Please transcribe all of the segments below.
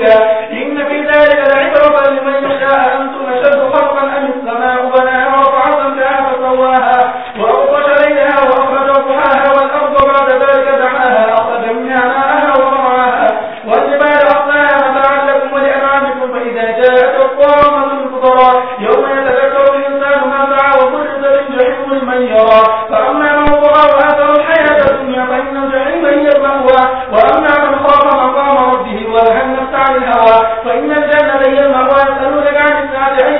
گیا۔ کیا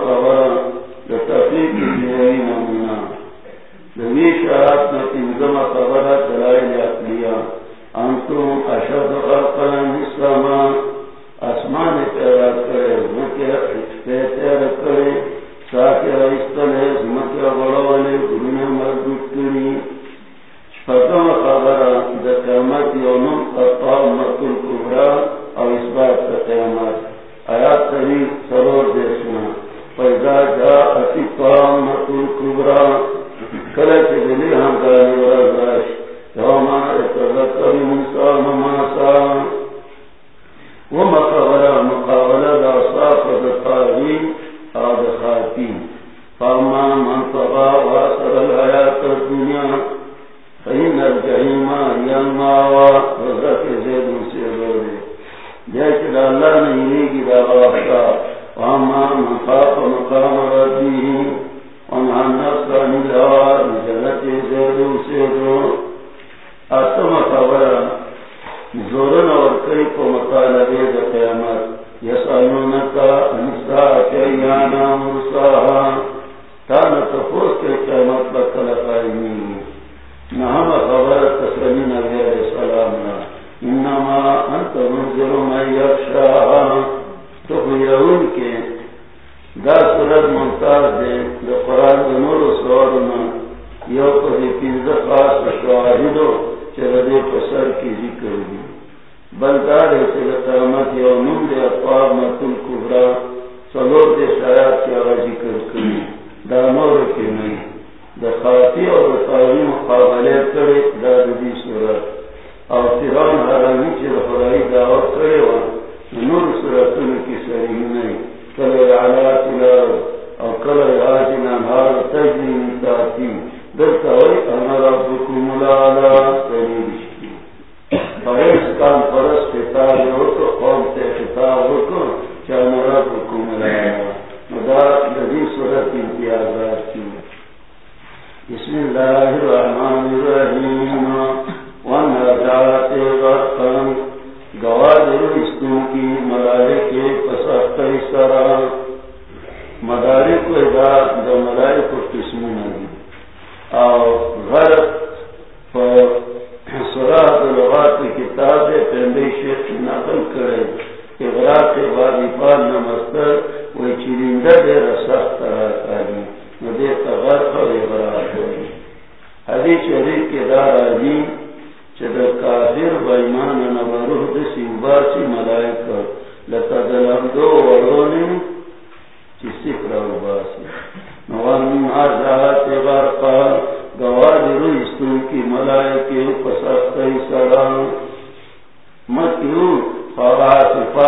دویش میں نتی مزمہ خبرہ بيانا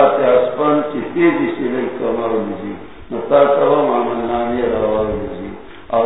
ذات اسمان کی تیزی سے لئی کمارو لیجی نتا تمام نامی روائی لیجی اور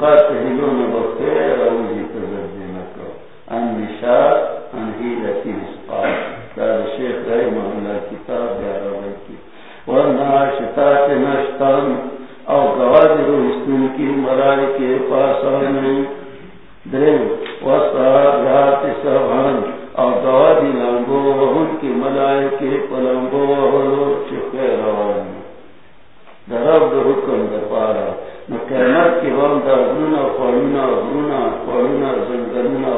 کا شہیدوں نے کورونه کورونه زنګرونه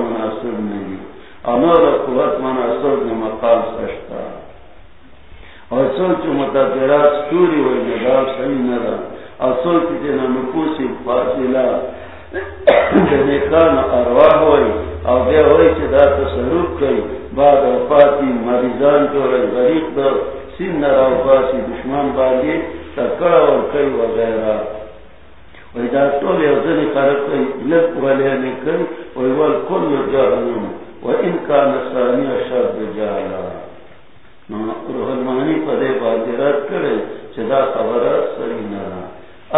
مناسب ندی انور قوت مناسب مقام سشتا اور سوچ متدرات سوری صحیح اور سوچ فاصلہ نیکان ارواح ہوئی ہوئی دا کئی، بعد وفاتی مریضان غریب دشمن تکڑا اور کئی وغیرہ۔ دا یوزنی خرق کئی، لب کئی والکل جہنم روحلمانی پدے باندی رد کرے، چدا دا خبرات سری نرا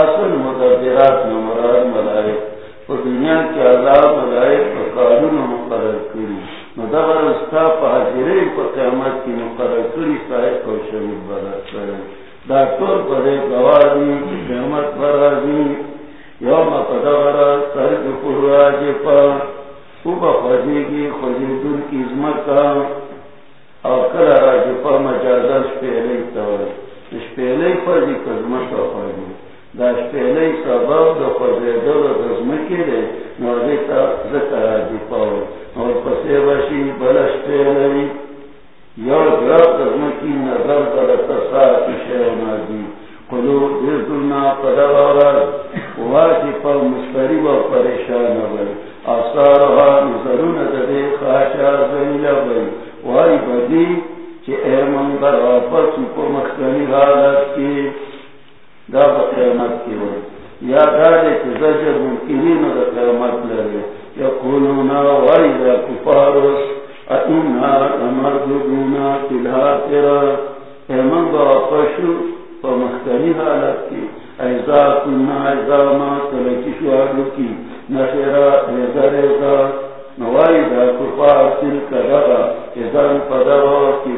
اصل مدبرات نمرار ملائک۔ اور دنیا کے عذاب ملائک قانون مقرر کری مدبر استا حاضری پر قیامت کی مقرر کری صاحب کو شریف بدر کرے ڈاکٹر پڑے گواری قیامت پر راضی یوم پدبر سرد پراج پر خوب خوجے گی خوجی دن کی عظمت کا اور کل راج پر مجازت پہلے تو پہلے پر جی قدمت اور خوجی داش پہلے سبب دو فضیدو دو دزمکی دے نوزیتا ذکر آجی پاو اور پسے وشی بلش پہلے یو جراب دزمکی نظر دلتا ساتی شیعون آجی قلو دیردنا قدر آرد واجی پا مستریب و پریشان بل آثارها نظرون دے خاشا زیل بل وائی بدی چی اے من در آفت سپو مختنی حالت کی دا قیامت کی ہو یا دارے کہ زجر منکرین دا قیامت لگے یقولونا امردونا با پشو پا حالت کی. ایزا کننا ایزا ما تلکی کی. نخیرا ایزا نوائدہ کفار تلک دغا ایزان پدغا کی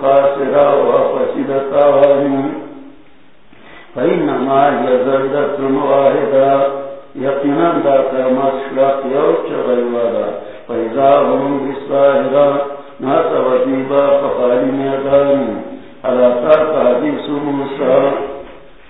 خاسرا و فسیدتا فإنما هي زردة واحدة. يقينا ذات مسلق يوش غيودا فإذا هم بالصاهرة ناس وزيبا فقال ميدان. على طرق حديث موسى؟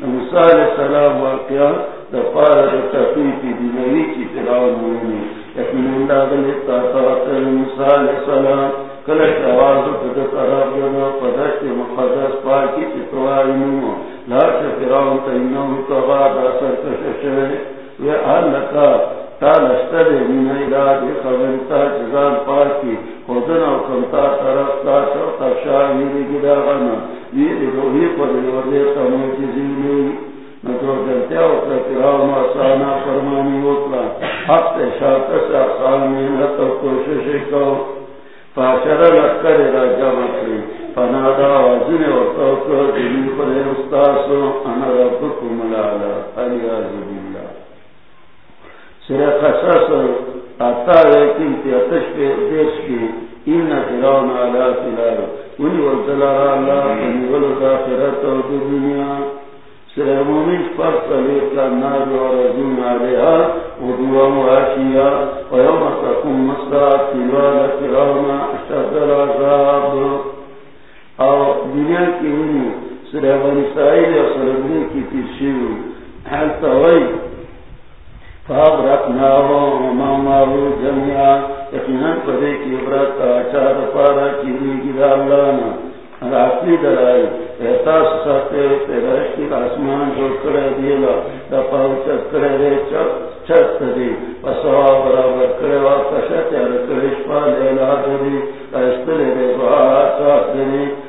موسى عليه السلام واقعا دفار التفيف دنوي في فرعون. مؤمن يقين الله بالإطاقات موسى عليه السلام. کلش آواز پدہ طرف جنو پدشت مقدس پاکی چتوائی نمو لاش فراؤن تینو کبا دا سرکششوے وی آلکا من ایلاد خبرتا چزان پاکی خودن او کمتا طرف تا شوتا گدا غنا وی روحی پر وردی تموجزی نتو جلتیا اکلا فراؤن آسانا فرمانی اکلا حق شاکس آسان محنت و کوشش کو فاشر لکر راجا مکری فنادا وزن وطوکو دلی پر استاسو انا ربکم لالا علیاز باللہ سورہ قصص آتا ہے کہ تیتش پہ دیش کی این فراؤن علا فلال انی وزلال اللہ انی ولد آخرت و دنیا سورہ مومن پر صلیق لنار و رجون علیہا ودوا معاشیہ تکم مصدات فلال فراؤن اشتد العذاب اور دنیا کی انہی سر بنی سائل و سربنی کی تشیو حل توئی وما مارو جميعا یقینا پدے کی عبرت چار پارا چیری گرا لانا راتی درائی احساس ساتے پیدائش کی آسمان جو کرے دیلا۔ دپاو چت کرے رے چت دی پسوا برابر کرے واقع شتر کرے شپا لیلا دی ایستلے دے بہا ساس دی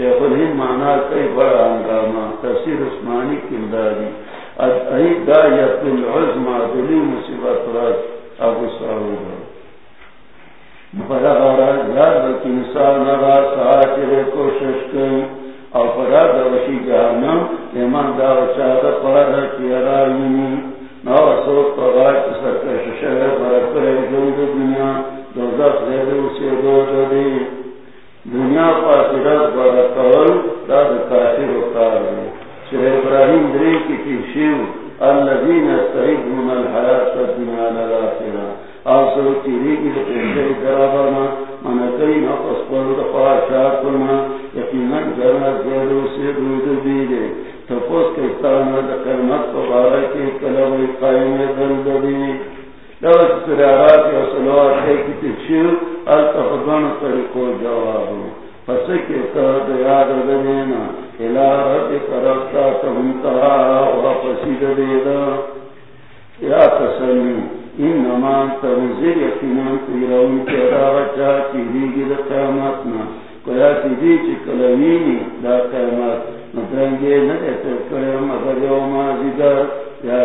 شیخ الہند مانا کئی بڑا ہنگامہ تفسیر عثمانی کرداری اد دا یت دلی مصیبت رات ابو سعود۔ انسان کوشش کی اور پڑا دوشی جہنم، ایمان دا چاہتا پڑا کی ارائیمی نو سوک پڑا سرکش شہر برکر جلد دنیا دو دس دے اسے دو دنیا پاسرت دا دا کافر شر ابراہیم دری کی تیشیو الحیات تیری کی پیشے پر دفاع شاکرنا یقینا جرنا سے دود تپوس دا کرمت پبارکی کلوی قائم دل دوست سرارات یا صلوات ہے کی تشیر التفضان طریقو جوابو فسکی یاد دنینا الہ رب تمتہا وفسید دیدا. یا انما یقینان تیرون تیرا وچا دا قیامتنا. کویا چی کلوینی دا قیامت. ندیتر یا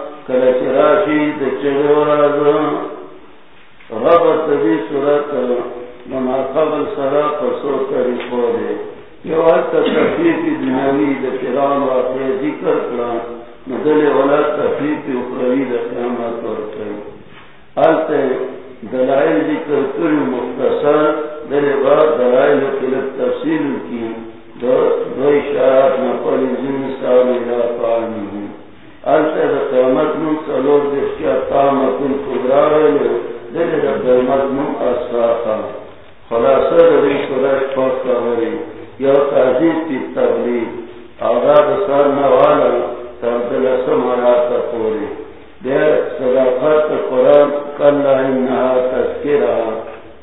جاءت الصافات کلچراشی ربط دی صورت قبل سرا پسو یو حتی ذکر مدل اخروی دلائل ذکر کری مختصر دل بعد دلائل قلت تفصیل کی. دو اشارات نقل الى حالتا دا قیامت من سلور دشکیا قامت خدرار دل دا قیامت من خلاصہ دی سورج پاک کاری یا تحجیب کی تبلیغ۔ آغاز سر نوالا تبدل سمارات پوری۔ دیر صداقات قرآن کلا انہا تذکرہ،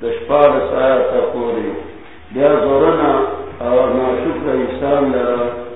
دشپار سایات پوری۔ دیر زورنا اور ناشکر انسان لرا۔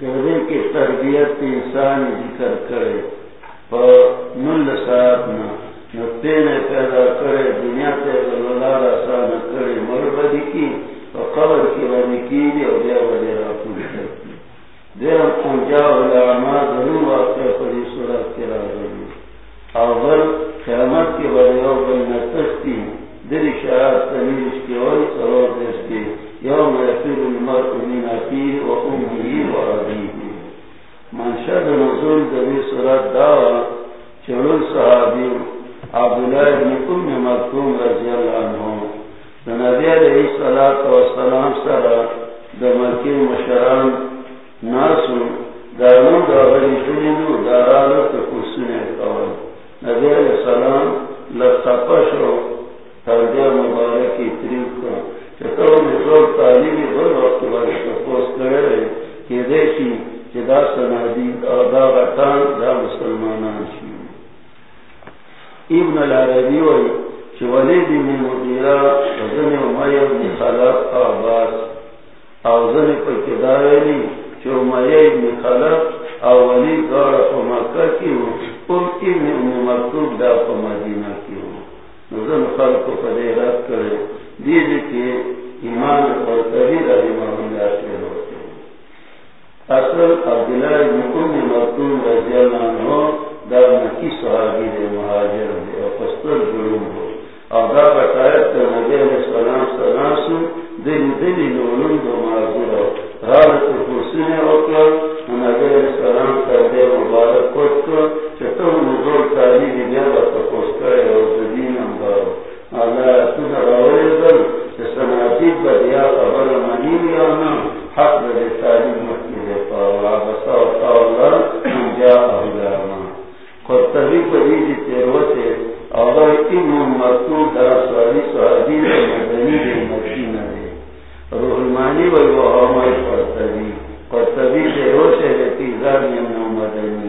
چہرے کی تربیت انسان ذکر کرے، پر مل ساتھ نہ نقطے نے پیدا کرے، دنیا سے اللہ نہ کرے، مربدی کی اور قبر کی ونی کی اور دیا وجہ پوری کرتی دیر پونجا علماء ضرور واقع پڑی صورت کے راضی اول قیامت کی وجہ بین تستی دل شاعت تنیش کی اور سرور دستی یوم یفیر المرء من اخیه و امه و ابیه منشد نزول دبی صورت دعوا چلول صحابی عبداللہ ابن ام مکتوم رضی اللہ عنہ نبی علیہ السلام سرا دمکی مشران ناسو دارنو داغلی شنینو دارانو تکسونے کول نبی علیہ السلام لفتپشو تردی مبارکی تریب کن چطور نزول تعلیمی دور وقت باری تپوس کرے کہ دیشی چدا سنادی دا غطان دا مسلمانان شی ابن العربی وی چی ولید بن مدیرہ وزن امیہ بن خلق آباس او زن پر کداویلی چی امیہ خلق او ولید دارا پا مکہ کی کیو ام ابن ام مکتوب دا پا مدینہ کی کیو نزن خلق کو پدیرات کرے. دیدی کہ ایمان اور قرطبی رحمہ اللہ سے ہوتے ہیں. اصل عبداللہ بن ام مکتوب رضی اللہ عنہ دا مکی صحابی دے مہاجر دے اور پستر جلوم ہو اور دا بتایت تا نبی علیہ السلام سلاسو دل دلی نولن دو معذور ہو. رالت فرسین اوکر نبی صحابی مدنی دے روحمانی دے روح المانی وی وحامای قرطبی. قرطبی تیروتے دے تیزار یمنو مدنی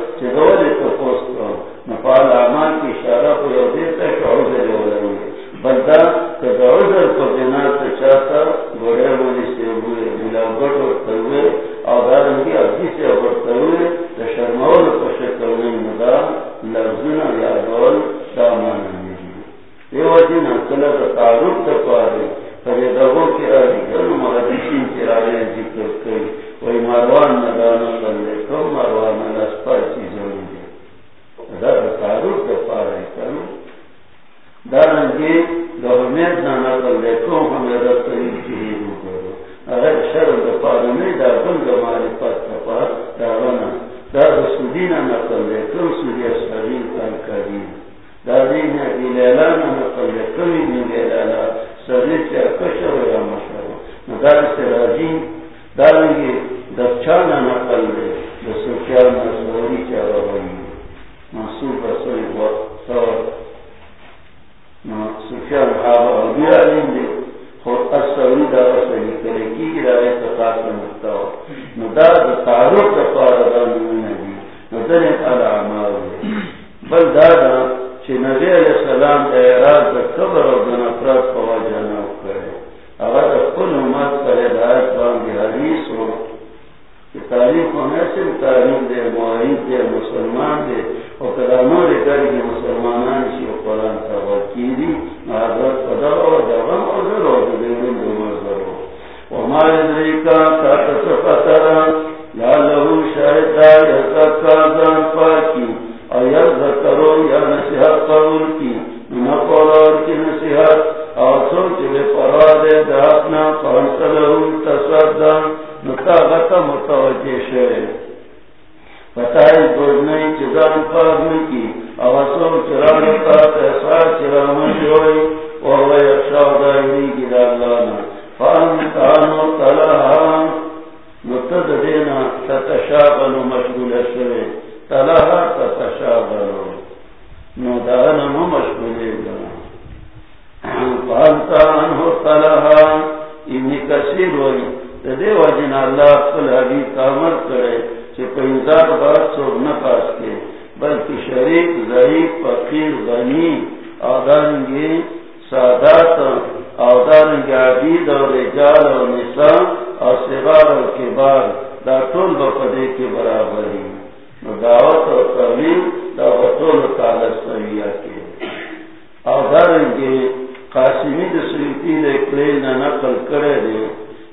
چگولی تفوز کو کی اشارہ کو یو دیتا بندہ کو دینا چاہتا گوڑے بولی سے تعلیم ہونے سے تعلیم دے معاہد دے، مسلمان دے، اور کلاموں دے کر کے مسلمان اسی قرآن خبر کی دی حضرت قدر اور جغم اور ضرور دے میں عمر ضرور ہمارے امریکہ کا تصفتر یا لہو شاہدہ یا تکازان پاکی اور یا ذکرو یا نصیحت قبول کی نقول اور کی نصیحت اور سوچ لے پرا دے دہاتنا پہنچ لہو متوجہ شے بتائی گوڑنے کی زن قادم کی اوسو چران کا تیسا چرامن جوئی وہو یقشا دائمی کی دالانا فان کانو تلاہا متد دینا تتشابنو مشغول شوئے تلاہا تتشابنو نو دانمو مشغولی گنا فان کانو تلاہا ابن کثیر ہوئی دے اللہ اپل کرے پاس کے، بلکہ شریف ضعیف، فقیر، غنی اوداریں سادات اوداریں عبید اور رجال اور نساء، اور سبار اور کبار، دا ٹول بفدے کے برابر ہی دعوت اور تعلیم دا بطول تعالی کے۔ اوداریں قاسمی دسویتی نے کلے نہ نقل کرے دے۔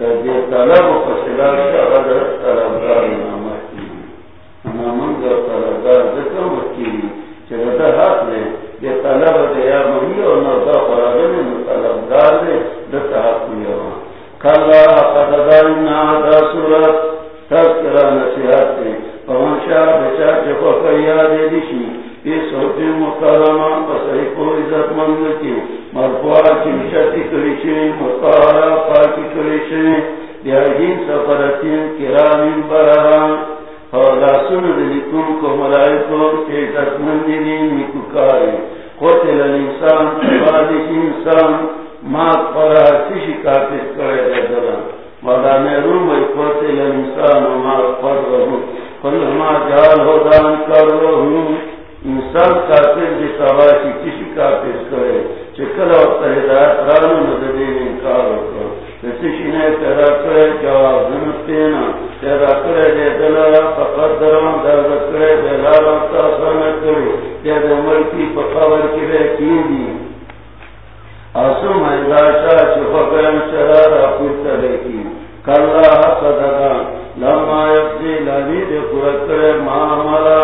درجے طلب و فصلات انعامات کی انعامت اور طلبدار ذکر وکیلی ہاتھ میں آسو مہداشا چفا کرم چرارا پورتا دیکی کلا صدقا لما یفزی لابی دے پورا کرے۔ معاملہ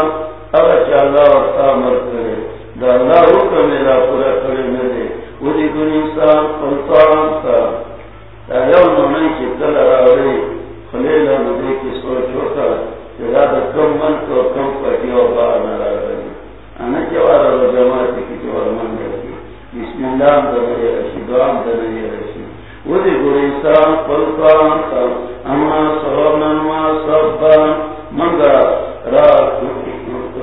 اگر چالا وقتا عمل کرے۔ دا اللہ حکم میرا پورا کرے میرے ودی دنی سان قلطان سا یو نمی چی کل راوری خلیل ندی کی سوچ ہوتا جدا دا کم من کو کم پتی و بار نراوری انا چوارا رو جماعتی کی چوار من بسم اللہ دا نئی دعام ودی گریسان اما منگا را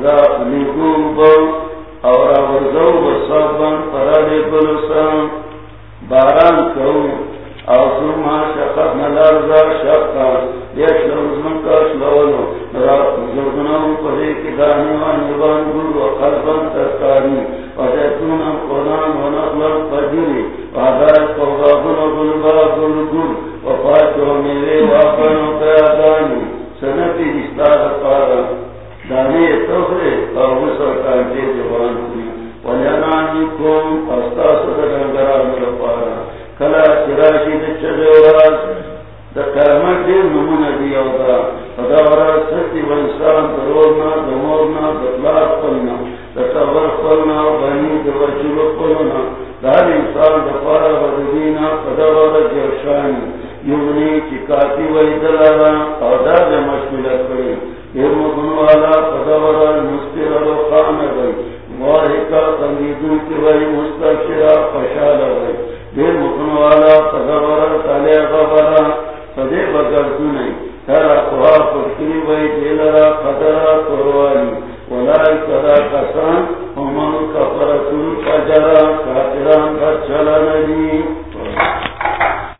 را نگون بو اور بلسان باران کون او ثم شقق نلارزا کلا چراشی دچد وراز دا قیمت دیر نمون دی او دا خدا وراز ستی و انسان درورنا دمورنا دطلار قلنا دا تبر قلنا بنی دا وچول دا انسان دا وردینا خدا وراز جرشانی. یونی چی کافی وی دلالا او دا دا مشملت کری. دیر مکنو والا خدا مستر رو خانه گئی. واحی تنگیدون کی وی مستقشرا خشالا گئی دیر مکن والا تغبر تالے غبرا. پدے بگر کو نہیں. ترا توہا پرکنی بھائی دیلرا خطرا توروالی ولائی کدا کسان ہمان کا چل نہیں.